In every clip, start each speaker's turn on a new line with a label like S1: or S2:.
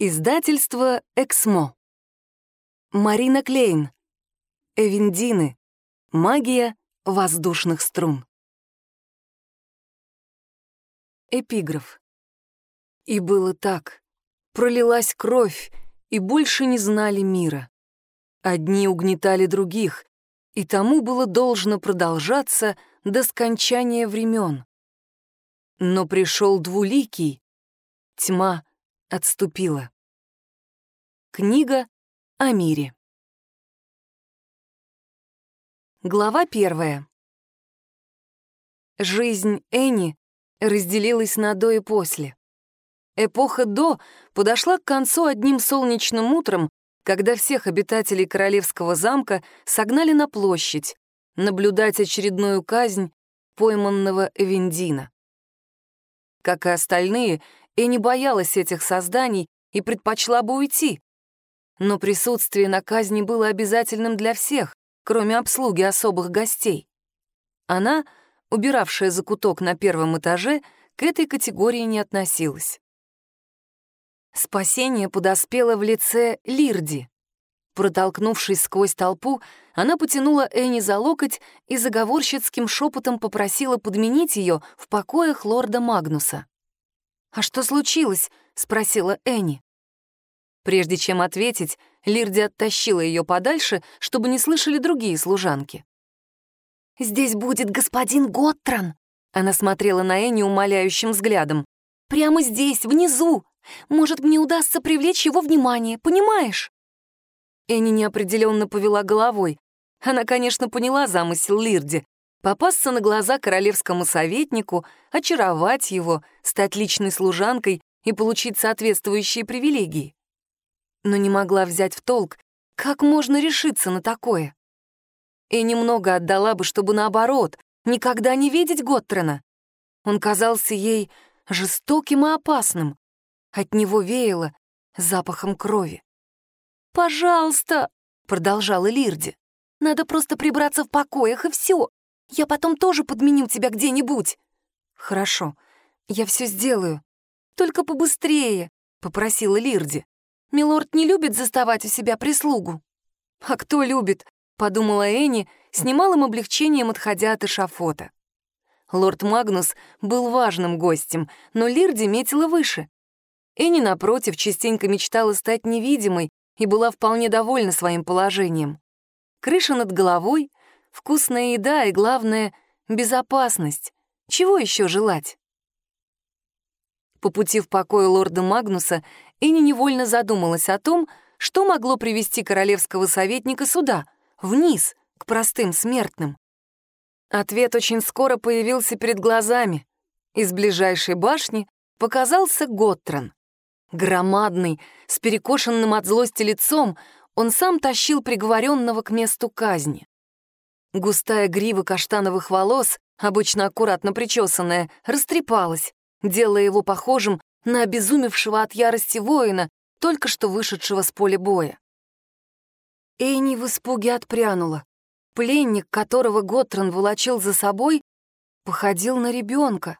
S1: Издательство «Эксмо». Марина Клейн. Эвендины. Магия воздушных струн. Эпиграф. И было так. Пролилась кровь, и больше не знали мира. Одни угнетали других, и тому было должно продолжаться до скончания времен. Но пришел двуликий, тьма отступила. Книга о мире. Глава первая. Жизнь Энни разделилась на до и после. Эпоха до подошла к концу одним солнечным утром, когда всех обитателей королевского замка согнали на площадь, наблюдать очередную казнь пойманного Эвендина. Как и остальные, Энни боялась этих созданий и предпочла бы уйти. Но присутствие на казни было обязательным для всех, кроме обслуги особых гостей. Она, убиравшая закуток на первом этаже, к этой категории не относилась. Спасение подоспело в лице Лирди. Протолкнувшись сквозь толпу, она потянула Энни за локоть и заговорщицким шепотом попросила подменить ее в покоях лорда Магнуса. «А что случилось?» — спросила Энни. Прежде чем ответить, Лирди оттащила ее подальше, чтобы не слышали другие служанки. «Здесь будет господин Готтран!» Она смотрела на Энни умоляющим взглядом. «Прямо здесь, внизу! Может, мне удастся привлечь его внимание, понимаешь?» Энни неопределенно повела головой. Она, конечно, поняла замысел Лирди, попасться на глаза королевскому советнику, очаровать его, стать личной служанкой и получить соответствующие привилегии. Но не могла взять в толк, как можно решиться на такое. И немного отдала бы, чтобы наоборот, никогда не видеть Готтрена. Он казался ей жестоким и опасным. От него веяло запахом крови. «Пожалуйста», — продолжала Лирди, — «надо просто прибраться в покоях, и все. Я потом тоже подменю тебя где-нибудь». «Хорошо, я все сделаю. Только побыстрее», — попросила Лирди. «Милорд не любит заставать у себя прислугу». «А кто любит?» — подумала Энни, с немалым облегчением отходя от эшафота. Лорд Магнус был важным гостем, но Лирди метила выше. Энни, напротив, частенько мечтала стать невидимой и была вполне довольна своим положением. Крыша над головой, Вкусная еда и, главное, безопасность. Чего еще желать? По пути в покой лорда Магнуса Энни невольно задумалась о том, что могло привести королевского советника сюда, вниз, к простым смертным. Ответ очень скоро появился перед глазами. Из ближайшей башни показался Готтран. Громадный, с перекошенным от злости лицом, он сам тащил приговоренного к месту казни. Густая грива каштановых волос, обычно аккуратно причесанная, растрепалась, делая его похожим на обезумевшего от ярости воина, только что вышедшего с поля боя. Эйни в испуге отпрянула. Пленник, которого Готран волочил за собой, походил на ребенка.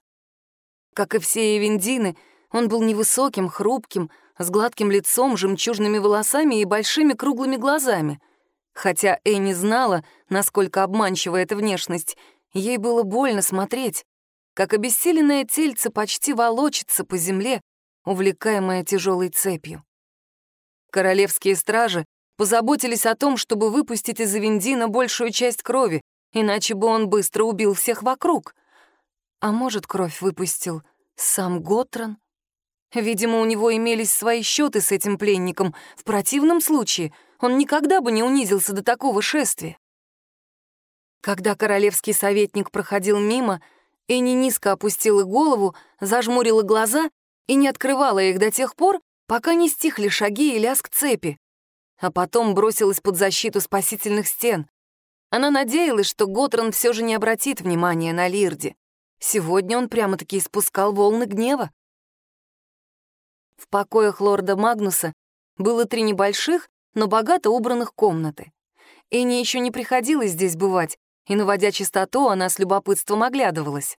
S1: Как и все Эвендины, он был невысоким, хрупким, с гладким лицом, жемчужными волосами и большими круглыми глазами. Хотя Энни знала, насколько обманчива эта внешность, ей было больно смотреть, как обессиленное тельце почти волочится по земле, увлекаемое тяжелой цепью. Королевские стражи позаботились о том, чтобы выпустить из Авендина большую часть крови, иначе бы он быстро убил всех вокруг. А может, кровь выпустил сам Готран? Видимо, у него имелись свои счеты с этим пленником. В противном случае он никогда бы не унизился до такого шествия. Когда королевский советник проходил мимо, Энни низко опустила голову, зажмурила глаза и не открывала их до тех пор, пока не стихли шаги и лязг цепи. А потом бросилась под защиту спасительных стен. Она надеялась, что Готран все же не обратит внимания на Лирди. Сегодня он прямо-таки испускал волны гнева. В покоях лорда Магнуса было три небольших, но богато убранных комнаты. Энни еще не приходилось здесь бывать, и, наводя чистоту, она с любопытством оглядывалась.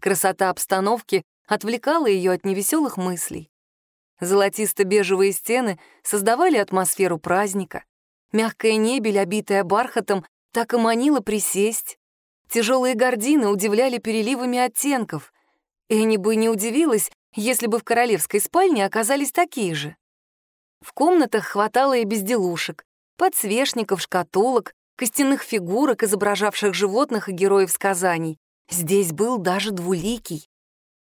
S1: Красота обстановки отвлекала ее от невеселых мыслей. Золотисто-бежевые стены создавали атмосферу праздника. Мягкая небель, обитая бархатом, так и манила присесть. Тяжелые гардины удивляли переливами оттенков. Энни бы не удивилась, если бы в королевской спальне оказались такие же. В комнатах хватало и безделушек, подсвечников, шкатулок, костяных фигурок, изображавших животных и героев сказаний. Здесь был даже двуликий.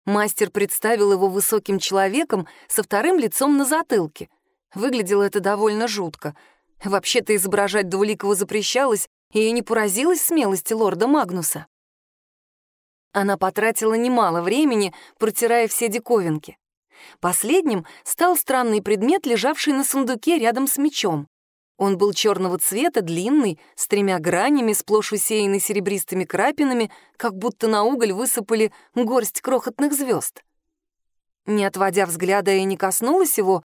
S1: Мастер представил его высоким человеком со вторым лицом на затылке. Выглядело это довольно жутко. Вообще-то изображать двуликого запрещалось, и я не поразилась смелости лорда Магнуса. Она потратила немало времени, протирая все диковинки. Последним стал странный предмет, лежавший на сундуке рядом с мечом. Он был черного цвета, длинный, с тремя гранями, сплошь усеянный серебристыми крапинами, как будто на уголь высыпали горсть крохотных звезд. Не отводя взгляда, я не коснулась его,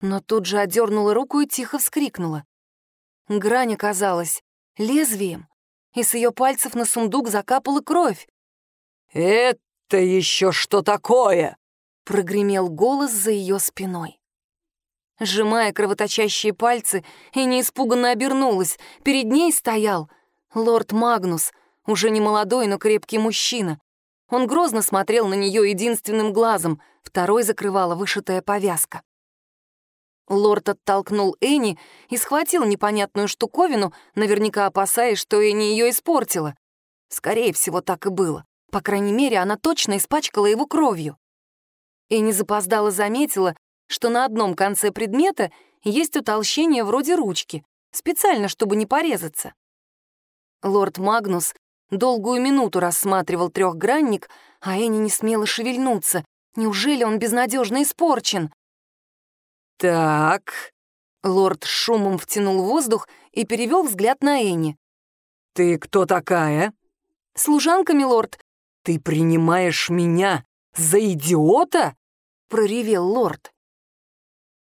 S1: но тут же отдернула руку и тихо вскрикнула. Грань оказалась лезвием, и с ее пальцев на сундук закапала кровь.
S2: «Это еще что такое?» — прогремел голос за ее спиной.
S1: Сжимая кровоточащие пальцы, Энни испуганно обернулась. Перед ней стоял лорд Магнус, уже не молодой, но крепкий мужчина. Он грозно смотрел на нее единственным глазом, второй закрывала вышитая повязка. Лорд оттолкнул Энни и схватил непонятную штуковину, наверняка опасаясь, что Энни ее испортила. Скорее всего, так и было. По крайней мере, она точно испачкала его кровью. Энни запоздала заметила, что на одном конце предмета есть утолщение вроде ручки, специально, чтобы не порезаться. Лорд Магнус долгую минуту рассматривал трехгранник, а Энни не смела шевельнуться. Неужели он безнадежно испорчен?
S2: «Так...»
S1: Лорд шумом втянул воздух и перевел взгляд на Энни.
S2: «Ты кто такая?»
S1: «Служанка, милорд».
S2: «Ты принимаешь меня за идиота?» — проревел лорд.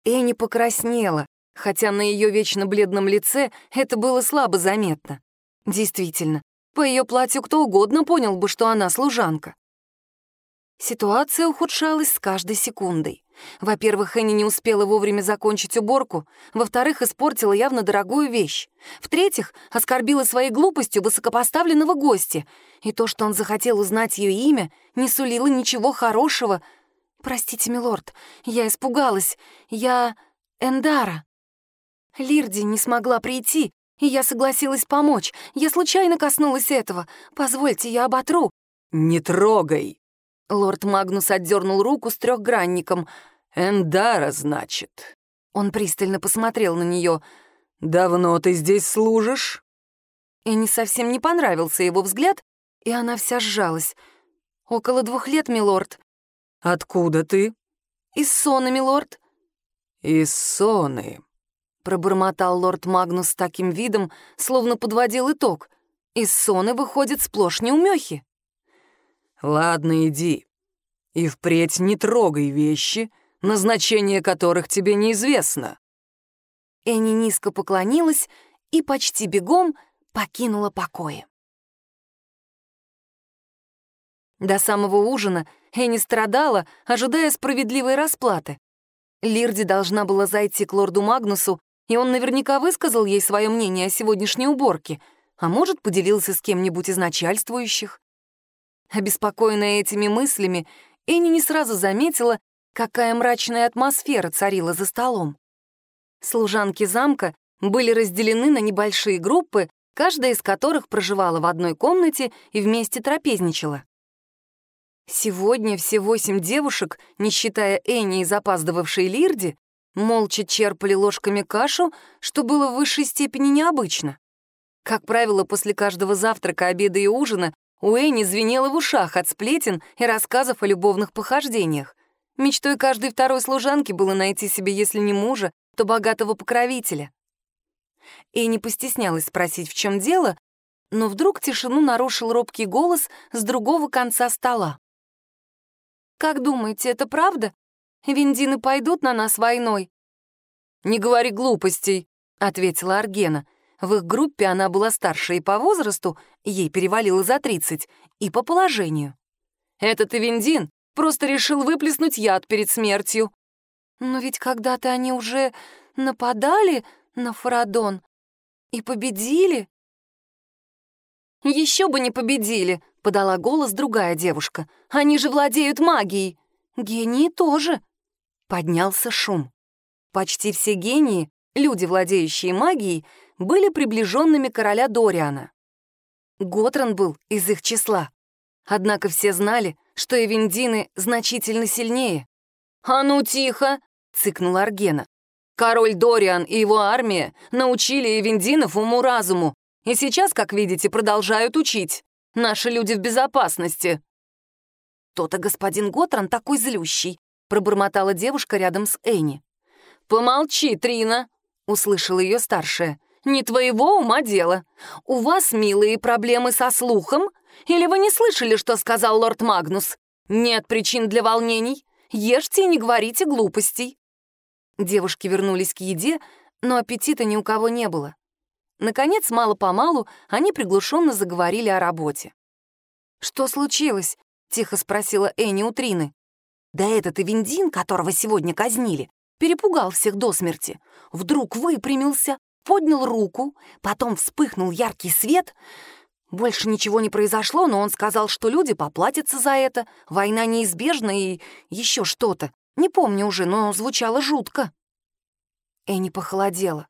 S1: Энни покраснела, хотя на ее вечно бледном лице это было слабо заметно. Действительно, по ее платью кто угодно понял бы, что она служанка. Ситуация ухудшалась с каждой секундой. Во-первых, Энни не успела вовремя закончить уборку. Во-вторых, испортила явно дорогую вещь. В-третьих, оскорбила своей глупостью высокопоставленного гостя. И то, что он захотел узнать ее имя, не сулило ничего хорошего. «Простите, милорд, я испугалась. Я... Эндара». Лирди не смогла прийти, и я согласилась помочь. Я случайно коснулась этого. Позвольте, я оботру.
S2: «Не трогай!»
S1: Лорд Магнус отдернул руку с трехгранником.
S2: «Эндара, значит?»
S1: Он пристально посмотрел на нее.
S2: «Давно ты здесь служишь?»
S1: И не совсем не понравился его взгляд, и она вся сжалась. «Около двух лет, милорд».
S2: «Откуда ты?»
S1: «Из Соны, милорд».
S2: «Из Соны», —
S1: пробормотал лорд Магнус с таким видом, словно подводил итог. «Из Соны выходит сплошь неумехи».
S2: «Ладно, иди. И впредь не трогай вещи, назначение которых тебе неизвестно».
S1: Энни низко поклонилась и почти бегом покинула покои. До самого ужина Энни страдала, ожидая справедливой расплаты. Лирди должна была зайти к лорду Магнусу, и он наверняка высказал ей свое мнение о сегодняшней уборке, а может, поделился с кем-нибудь из начальствующих. Обеспокоенная этими мыслями, Энни не сразу заметила, какая мрачная атмосфера царила за столом. Служанки замка были разделены на небольшие группы, каждая из которых проживала в одной комнате и вместе трапезничала. Сегодня все восемь девушек, не считая Энни и запаздывавшей Лирди, молча черпали ложками кашу, что было в высшей степени необычно. Как правило, после каждого завтрака, обеда и ужина у Энни звенело в ушах от сплетен и рассказов о любовных похождениях. Мечтой каждой второй служанки было найти себе, если не мужа, то богатого покровителя. Энни постеснялась спросить, в чем дело, но вдруг тишину нарушил робкий голос с другого конца стола. «Как думаете, это правда? Виндины пойдут на нас войной?»
S2: «Не говори глупостей», — ответила Аргена.
S1: В их группе она была старше и по возрасту, ей перевалило за 30, и по положению.
S2: «Этот Эвендин просто решил выплеснуть яд перед смертью».
S1: Но ведь когда-то они уже нападали на Фарадон и победили. Еще бы не победили, подала голос другая девушка. Они же владеют магией. Гении тоже. Поднялся шум. Почти все гении, люди, владеющие магией, были приближенными короля Дориана. Готран был из их числа. Однако все знали, что эвендины значительно сильнее. «А ну тихо!» — цыкнула Аргена. «Король Дориан и его армия научили эвендинов уму-разуму, и сейчас, как видите, продолжают учить. Наши люди в безопасности». «То-то господин Готран такой злющий», — пробормотала девушка рядом с Энни. «Помолчи, Трина», — услышала ее старшая. «Не твоего ума дело. У вас, милые, проблемы со слухом? Или вы не слышали, что сказал лорд Магнус? Нет причин для волнений. Ешьте и не говорите глупостей». Девушки вернулись к еде, но аппетита ни у кого не было. Наконец, мало-помалу, они приглушенно заговорили о работе. «Что случилось?» — тихо спросила Энни у Трины. «Да этот Эвендин, которого сегодня казнили, перепугал всех до смерти. Вдруг выпрямился, поднял руку, потом вспыхнул яркий свет. Больше ничего не произошло, но он сказал, что люди поплатятся за это, война неизбежна и еще что-то. Не помню уже, но звучало жутко. Энни похолодела.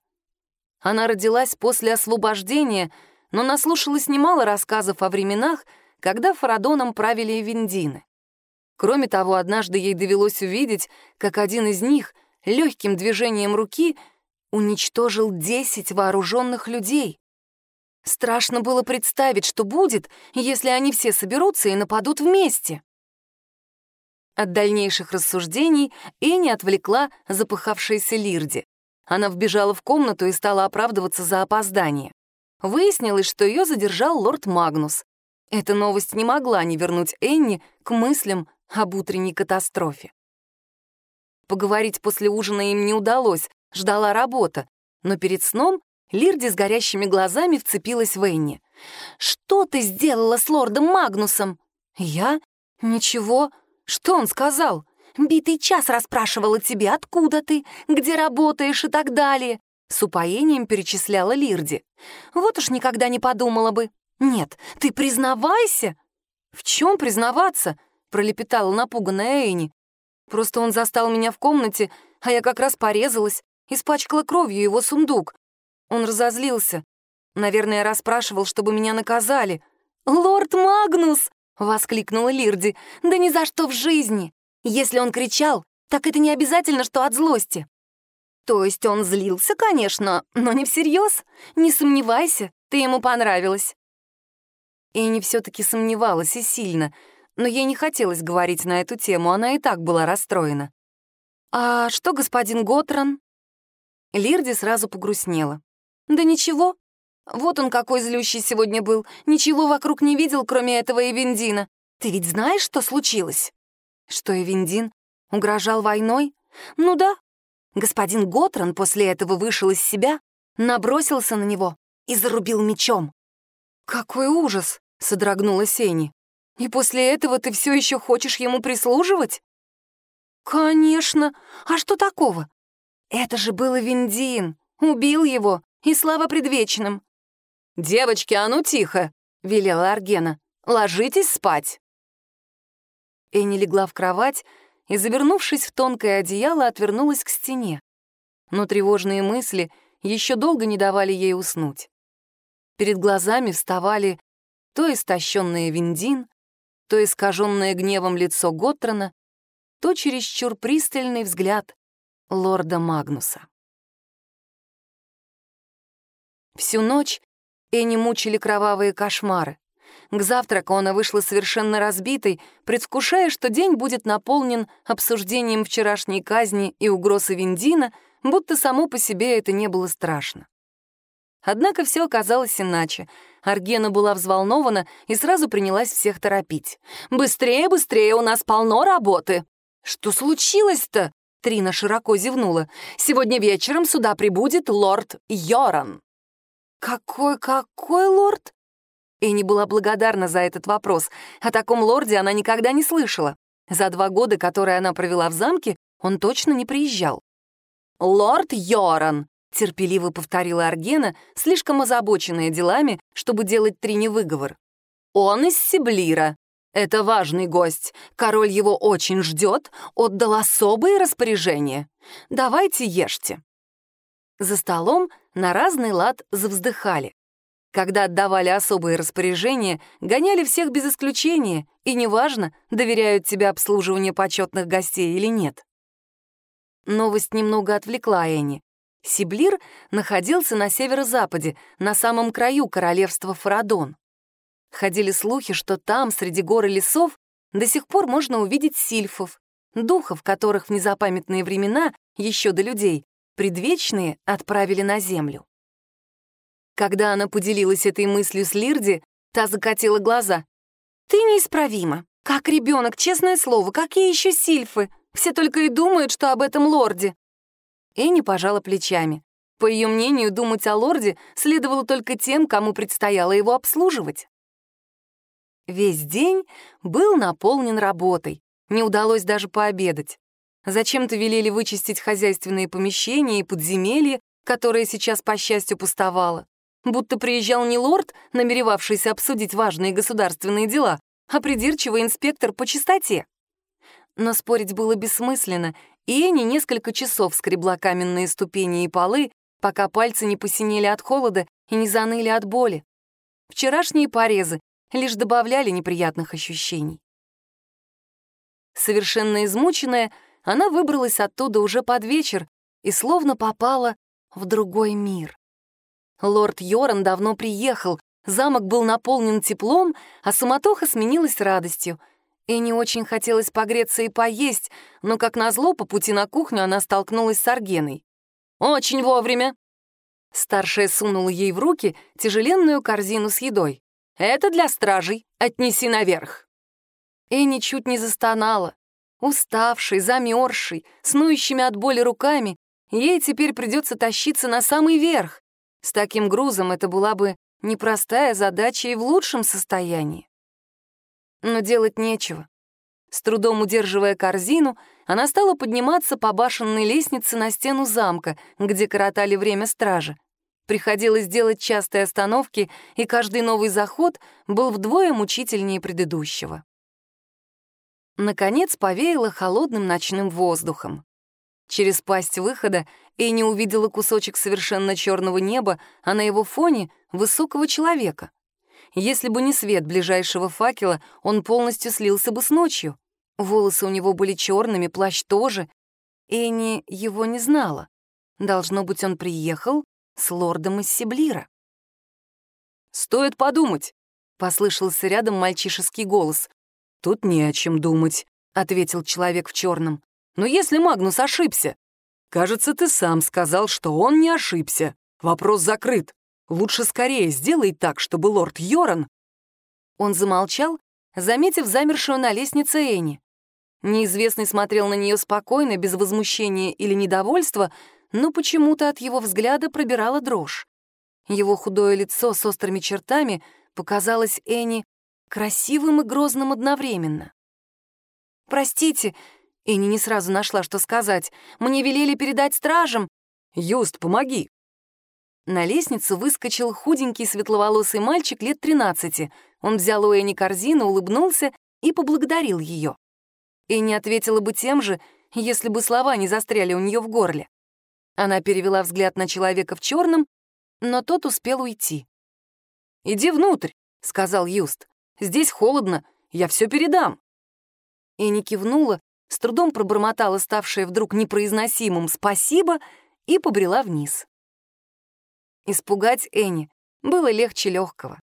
S1: Она родилась после освобождения, но наслушалась немало рассказов о временах, когда Фарадоном правили Виндины. Кроме того, однажды ей довелось увидеть, как один из них — легким движением руки уничтожил десять вооруженных людей. Страшно было представить, что будет, если они все соберутся и нападут вместе. От дальнейших рассуждений Энни отвлекла запыхавшаяся Лирди. Она вбежала в комнату и стала оправдываться за опоздание. Выяснилось, что ее задержал лорд Магнус. Эта новость не могла не вернуть Энни к мыслям об утренней катастрофе. Поговорить после ужина им не удалось, ждала работа. Но перед сном Лирди с горящими глазами вцепилась в Энни. «Что ты сделала с лордом Магнусом?» «Я? Ничего. Что он сказал?» «Битый час расспрашивала тебе, откуда ты, где работаешь и так далее». С упоением перечисляла Лирди. «Вот уж никогда не подумала бы. Нет, ты признавайся!» «В чем признаваться?» — пролепетала напуганная Энни. Просто он застал меня в комнате, а я как раз порезалась, испачкала кровью его сундук. Он разозлился. Наверное, расспрашивал, чтобы меня наказали. «Лорд Магнус!» — воскликнула Лирди. «Да ни за что в жизни! Если он кричал, так это не обязательно, что от злости». То есть он злился, конечно, но не всерьез. Не сомневайся, ты ему понравилась. И не все-таки сомневалась и сильно — но ей не хотелось говорить на эту тему, она и так была расстроена. «А что господин Готран?» Лирди сразу погрустнела. «Да ничего. Вот он какой злющий сегодня был. Ничего вокруг не видел, кроме этого Эвендина. Ты ведь знаешь, что случилось?» «Что Эвендин угрожал войной?» «Ну да. Господин Готран после этого вышел из себя, набросился на него и зарубил мечом». «Какой ужас!» — содрогнулась Энни. И после этого ты все еще хочешь ему прислуживать? Конечно. А что такого? Это же был Виндин. Убил его, и слава предвечным. «Девочки, а ну тихо!» — велела Аргена. «Ложитесь спать!» Энни легла в кровать и, завернувшись в тонкое одеяло, отвернулась к стене. Но тревожные мысли еще долго не давали ей уснуть. Перед глазами вставали то истощенный Виндин, то искаженное гневом лицо Готтрона, то чересчур пристальный взгляд лорда Магнуса. Всю ночь Энни мучили кровавые кошмары. К завтраку она вышла совершенно разбитой, предвкушая, что день будет наполнен обсуждением вчерашней казни и угрозы Виндина, будто само по себе это не было страшно. Однако все оказалось иначе. Аргена была взволнована и сразу принялась всех торопить. «Быстрее, быстрее, у нас полно работы!» «Что случилось-то?» — Трина широко зевнула. «Сегодня вечером сюда прибудет лорд Йоран». «Какой-какой лорд?» Энни была благодарна за этот вопрос. О таком лорде она никогда не слышала. За два года, которые она провела в замке, он точно не приезжал. «Лорд Йоран!» — терпеливо повторила Аргена, слишком озабоченная делами, чтобы делать Трине выговор. «Он из Сиблира. Это важный гость. Король его очень ждет, отдал особые распоряжения. Давайте ешьте». За столом на разный лад завздыхали. Когда отдавали особые распоряжения, гоняли всех без исключения, и неважно, доверяют тебе обслуживание почетных гостей или нет. Новость немного отвлекла Энни. Сиблир находился на северо-западе, на самом краю королевства Фарадон. Ходили слухи, что там, среди гор и лесов, до сих пор можно увидеть сильфов, духов, которых в незапамятные времена, еще до людей, предвечные отправили на землю. Когда она поделилась этой мыслью с Лирди, та закатила глаза. «Ты неисправима. Как ребенок, честное слово, какие еще сильфы? Все только и думают, что об этом лорде». Энни пожала плечами. По ее мнению, думать о лорде следовало только тем, кому предстояло его обслуживать. Весь день был наполнен работой. Не удалось даже пообедать. Зачем-то велели вычистить хозяйственные помещения и подземелье, которое сейчас, по счастью, пустовало будто приезжал не лорд, намеревавшийся обсудить важные государственные дела, а придирчивый инспектор по чистоте. Но спорить было бессмысленно, и Энни несколько часов скребла каменные ступени и полы, пока пальцы не посинели от холода и не заныли от боли. Вчерашние порезы лишь добавляли неприятных ощущений. Совершенно измученная, она выбралась оттуда уже под вечер и словно попала в другой мир. Лорд Йоран давно приехал, замок был наполнен теплом, а суматоха сменилась радостью. Энни очень хотелось погреться и поесть, но, как назло, по пути на кухню она столкнулась с Аргеной. «Очень вовремя!» Старшая сунула ей в руки тяжеленную корзину с едой. «Это для стражей, отнеси наверх!» Энни чуть не застонала. Уставший, замерзший, снующими от боли руками, ей теперь придется тащиться на самый верх. С таким грузом это была бы непростая задача и в лучшем состоянии. Но делать нечего. С трудом удерживая корзину, она стала подниматься по башенной лестнице на стену замка, где коротали время стражи. Приходилось делать частые остановки, и каждый новый заход был вдвое мучительнее предыдущего. Наконец повеяло холодным ночным воздухом. Через пасть выхода Энни увидела кусочек совершенно черного неба, а на его фоне — высокого человека. Если бы не свет ближайшего факела, он полностью слился бы с ночью. Волосы у него были черными, плащ тоже. Энни его не знала. Должно быть, он приехал с лордом из Сиблира. «Стоит подумать», — послышался рядом мальчишеский голос. «Тут не о чем думать», — ответил человек в черном. «Но если Магнус ошибся, Кажется, ты сам сказал, что он не ошибся. Вопрос закрыт. Лучше скорее сделай так, чтобы лорд Йоран...» Он замолчал, заметив замершую на лестнице Энни. Неизвестный смотрел на нее спокойно, без возмущения или недовольства, но почему-то от его взгляда пробирала дрожь. Его худое лицо с острыми чертами показалось Энни красивым и грозным одновременно. «Простите, Энни не сразу нашла, что сказать. «Мне велели передать стражам». «Юст, помоги!» На лестницу выскочил худенький светловолосый мальчик лет 13. Он взял у Энни корзину, улыбнулся и поблагодарил ее. Энни ответила бы тем же, если бы слова не застряли у нее в горле. Она перевела взгляд на человека в черном, но тот успел уйти. «Иди внутрь», — сказал Юст. «Здесь холодно, я все передам». Энни кивнула с трудом пробормотала ставшее вдруг непроизносимым «спасибо» и побрела вниз. Испугать Энни было легче легкого.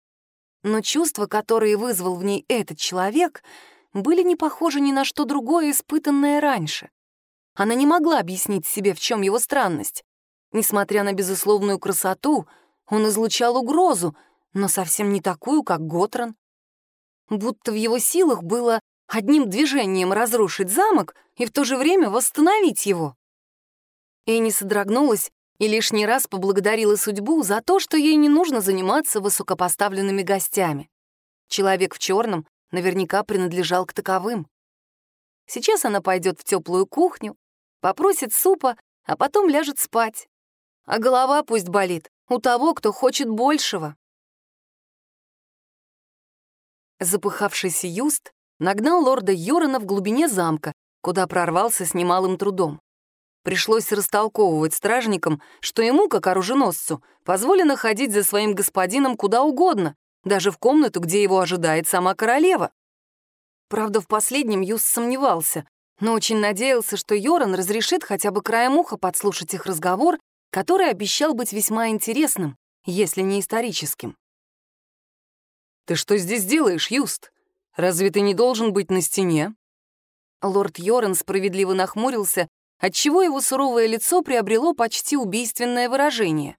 S1: Но чувства, которые вызвал в ней этот человек, были не похожи ни на что другое, испытанное раньше. Она не могла объяснить себе, в чем его странность. Несмотря на безусловную красоту, он излучал угрозу, но совсем не такую, как Готран. Будто в его силах было одним движением разрушить замок и в то же время восстановить его. Энни содрогнулась и лишний раз поблагодарила судьбу за то, что ей не нужно заниматься высокопоставленными гостями. Человек в черном наверняка принадлежал к таковым. Сейчас она пойдет в теплую кухню, попросит супа, а потом ляжет спать. А голова пусть болит у того, кто хочет большего. Запыхавшийся Юст нагнал лорда Йорона в глубине замка, куда прорвался с немалым трудом. Пришлось растолковывать стражникам, что ему, как оруженосцу, позволено ходить за своим господином куда угодно, даже в комнату, где его ожидает сама королева. Правда, в последнем Юс сомневался, но очень надеялся, что Йоран разрешит хотя бы краем уха подслушать их разговор, который обещал быть весьма интересным, если не историческим.
S2: «Ты что здесь делаешь, Юст? Разве ты не должен быть на стене?»
S1: Лорд Йоран справедливо нахмурился, отчего его суровое лицо приобрело почти убийственное выражение.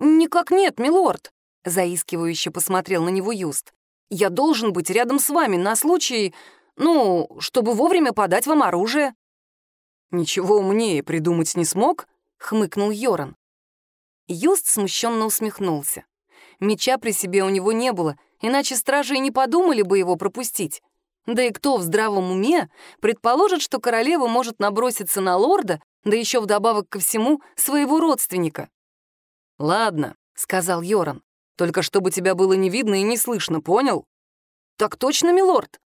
S1: «Никак нет, милорд», — заискивающе посмотрел на него Юст. «Я должен быть рядом с вами на случай, ну, чтобы вовремя подать вам оружие».
S2: «Ничего умнее придумать не смог?» — хмыкнул Йоран.
S1: Юст смущенно усмехнулся. Меча при себе у него не было, иначе стражи и не подумали бы его пропустить. Да и кто в здравом уме предположит, что королева может наброситься на лорда, да еще вдобавок ко всему своего родственника?
S2: «Ладно», — сказал Йоран, — «только чтобы тебя было не видно и не слышно, понял?»
S1: «Так точно, милорд».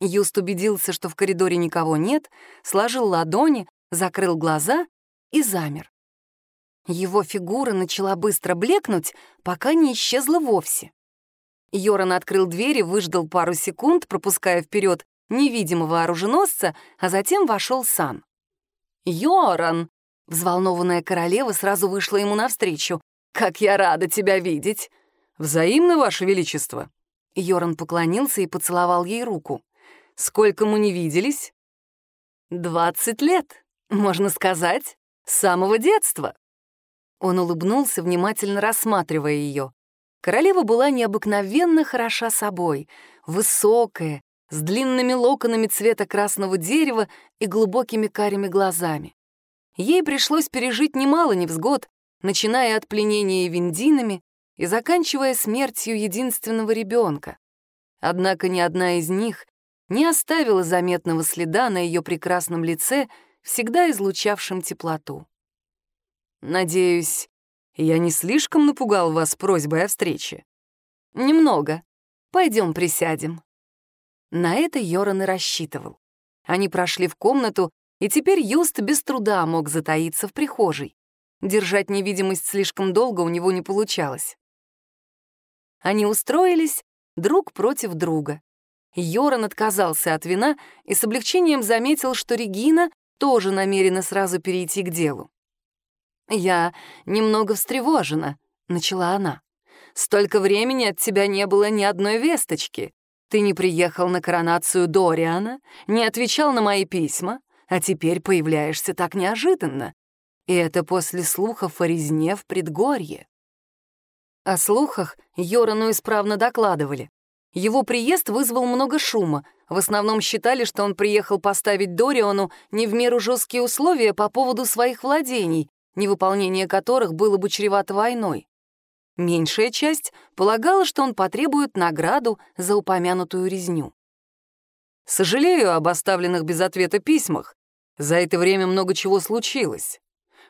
S1: Юст убедился, что в коридоре никого нет, сложил ладони, закрыл глаза и замер. Его фигура начала быстро блекнуть, пока не исчезла вовсе. Йоран открыл дверь и выждал пару секунд, пропуская вперед невидимого оруженосца, а затем вошел сам. «Йоран!» — взволнованная королева сразу вышла ему навстречу. «Как я рада тебя видеть!»
S2: «Взаимно, Ваше Величество!»
S1: Йоран поклонился и поцеловал ей руку.
S2: «Сколько мы не виделись?»
S1: «Двадцать лет, можно сказать, с самого детства». Он улыбнулся, внимательно рассматривая ее. Королева была необыкновенно хороша собой, высокая, с длинными локонами цвета красного дерева и глубокими карими глазами. Ей пришлось пережить немало невзгод, начиная от пленения виндинами и заканчивая смертью единственного ребенка. Однако ни одна из них не оставила заметного следа на ее прекрасном лице, всегда излучавшем теплоту.
S2: «Надеюсь, я не слишком напугал вас просьбой о встрече?
S1: Немного. Пойдем присядем. На это Йоран и рассчитывал. Они прошли в комнату, и теперь Юст без труда мог затаиться в прихожей. Держать невидимость слишком долго у него не получалось. Они устроились друг против друга. Йоран отказался от вина и с облегчением заметил, что Регина тоже намерена сразу перейти к делу. «Я немного встревожена», — начала она. «Столько времени от тебя не было ни одной весточки. Ты не приехал на коронацию Дориана, не отвечал на мои письма, а теперь появляешься так неожиданно. И это после слухов о резне в предгорье». О слухах Йорану исправно докладывали. Его приезд вызвал много шума. В основном считали, что он приехал поставить Дориану не в меру жесткие условия по поводу своих владений, невыполнение которых было бы чревато войной. Меньшая часть полагала, что он потребует награду за упомянутую резню.
S2: «Сожалею об оставленных без ответа письмах. За это время много чего случилось.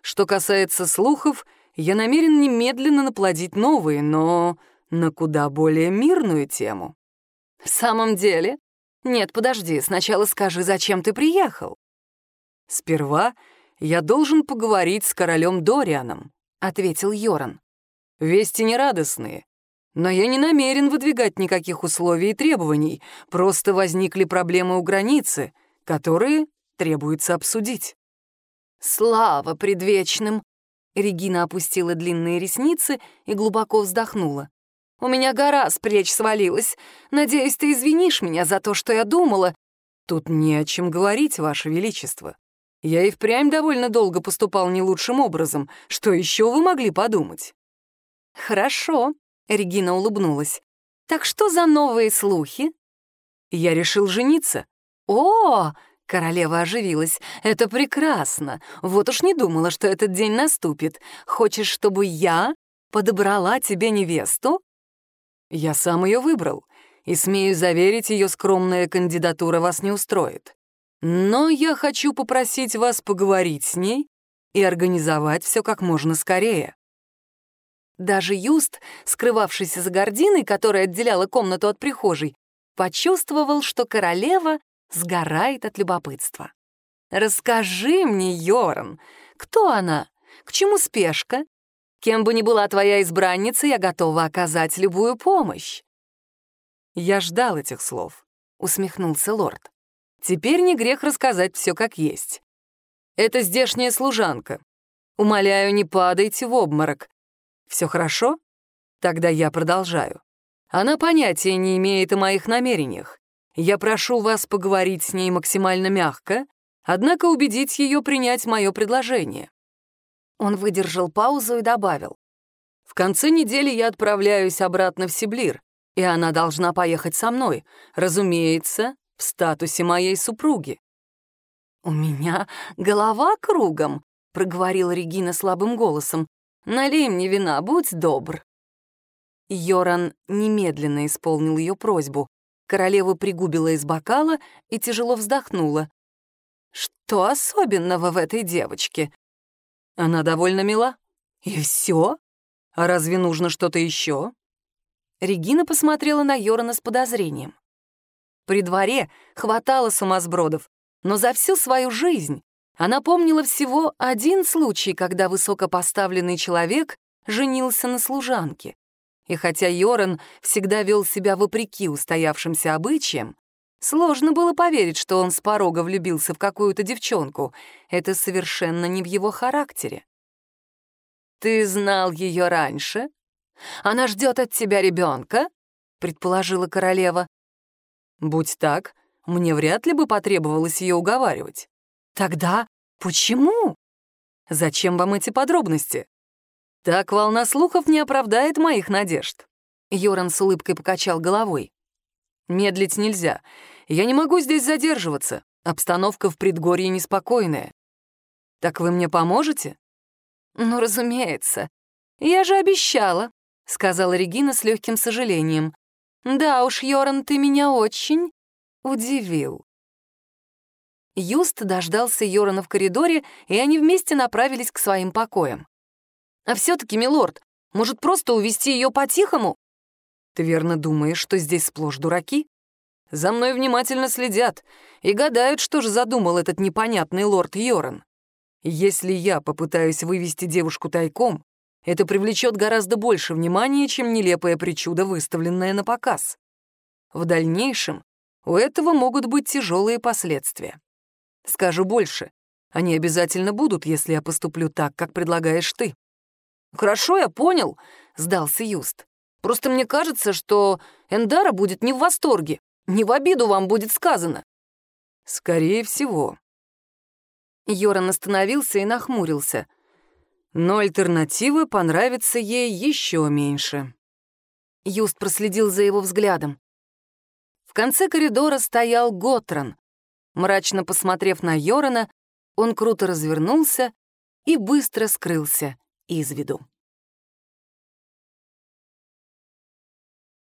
S2: Что касается слухов, я намерен немедленно наплодить новые, но на куда более мирную тему».
S1: «В самом деле? Нет, подожди, сначала скажи, зачем ты приехал?»
S2: «Сперва я должен поговорить с королем Дорианом», — ответил Йоран. «Вести нерадостные, но я не намерен выдвигать никаких условий и требований, просто возникли проблемы у границы, которые требуется обсудить».
S1: «Слава предвечным!» Регина опустила длинные ресницы и глубоко вздохнула. «У меня гора с плеч свалилась. Надеюсь, ты извинишь меня за то, что я думала».
S2: «Тут не о чем говорить, Ваше Величество. Я и впрямь довольно долго поступал не лучшим образом. Что еще вы могли подумать?»
S1: «Хорошо», — Регина улыбнулась. «Так что за новые слухи?»
S2: «Я решил жениться».
S1: «О!» — королева оживилась. «Это прекрасно. Вот уж не думала, что этот день наступит. Хочешь, чтобы я подобрала тебе невесту?»
S2: «Я сам ее выбрал, и, смею заверить, ее скромная кандидатура вас не устроит. Но я хочу попросить вас поговорить с ней и организовать все как можно скорее.
S1: Даже Юст, скрывавшийся за гординой, которая отделяла комнату от прихожей, почувствовал, что королева сгорает от любопытства. «Расскажи мне, Йоран, кто она? К чему спешка? Кем бы ни была твоя избранница, я готова оказать любую помощь».
S2: «Я ждал этих слов», — усмехнулся лорд. «Теперь не грех рассказать все как есть. Это здешняя служанка. Умоляю, не падайте в обморок. Все хорошо? Тогда я продолжаю. Она понятия не имеет о моих намерениях. Я прошу вас поговорить с ней максимально мягко, однако убедить ее принять мое предложение.
S1: Он выдержал паузу и добавил.
S2: В конце недели я отправляюсь обратно в Сиблир, и она должна поехать со мной, разумеется, в статусе моей супруги.
S1: «У меня голова кругом», — проговорила Регина слабым голосом. Налей мне вина, будь добр». Йоран немедленно исполнил ее просьбу. Королева пригубила из бокала и тяжело вздохнула. «Что особенного в этой девочке?»
S2: «Она довольно мила».
S1: «И все?
S2: А разве нужно что-то еще?
S1: Регина посмотрела на Йорана с подозрением. При дворе хватало сумасбродов, но за всю свою жизнь она помнила всего один случай, когда высокопоставленный человек женился на служанке. И хотя Йоран всегда вел себя вопреки устоявшимся обычаям, сложно было поверить, что он с порога влюбился в какую-то девчонку. Это совершенно не в его характере. «Ты знал ее раньше? Она ждет от тебя ребенка?» — предположила королева.
S2: «Будь так, мне вряд ли бы потребовалось ее уговаривать.
S1: Тогда почему?
S2: Зачем вам эти подробности? Так волна слухов не оправдает моих надежд.
S1: Йоран с улыбкой покачал головой.
S2: Медлить нельзя. Я не могу здесь задерживаться. Обстановка в предгорье неспокойная. Так вы мне поможете?
S1: Ну, разумеется. Я же обещала, сказала Регина с легким сожалением. Да уж, Йоран, ты меня очень удивил. Юст дождался Йорана в коридоре, и они вместе направились к своим покоям. «А все-таки, милорд, может, просто увести ее по-тихому?»
S2: «Ты верно думаешь, что здесь сплошь дураки? За мной внимательно следят и гадают, что же задумал этот непонятный лорд Йоран. Если я попытаюсь вывести девушку тайком, это привлечет гораздо больше внимания, чем нелепая причуда, выставленная на показ. В дальнейшем у этого могут быть тяжелые последствия. Скажу больше, они обязательно будут, если я поступлю так, как предлагаешь ты».
S1: «Хорошо, я понял», — сдался Юст. «Просто мне кажется, что Эндара будет не в восторге, не в обиду вам будет сказано».
S2: «Скорее всего».
S1: Йоран остановился и нахмурился.
S2: «Но альтернатива понравится ей еще меньше».
S1: Юст проследил за его взглядом. В конце коридора стоял Готран, Мрачно посмотрев на Йорона, он круто развернулся и быстро скрылся из виду.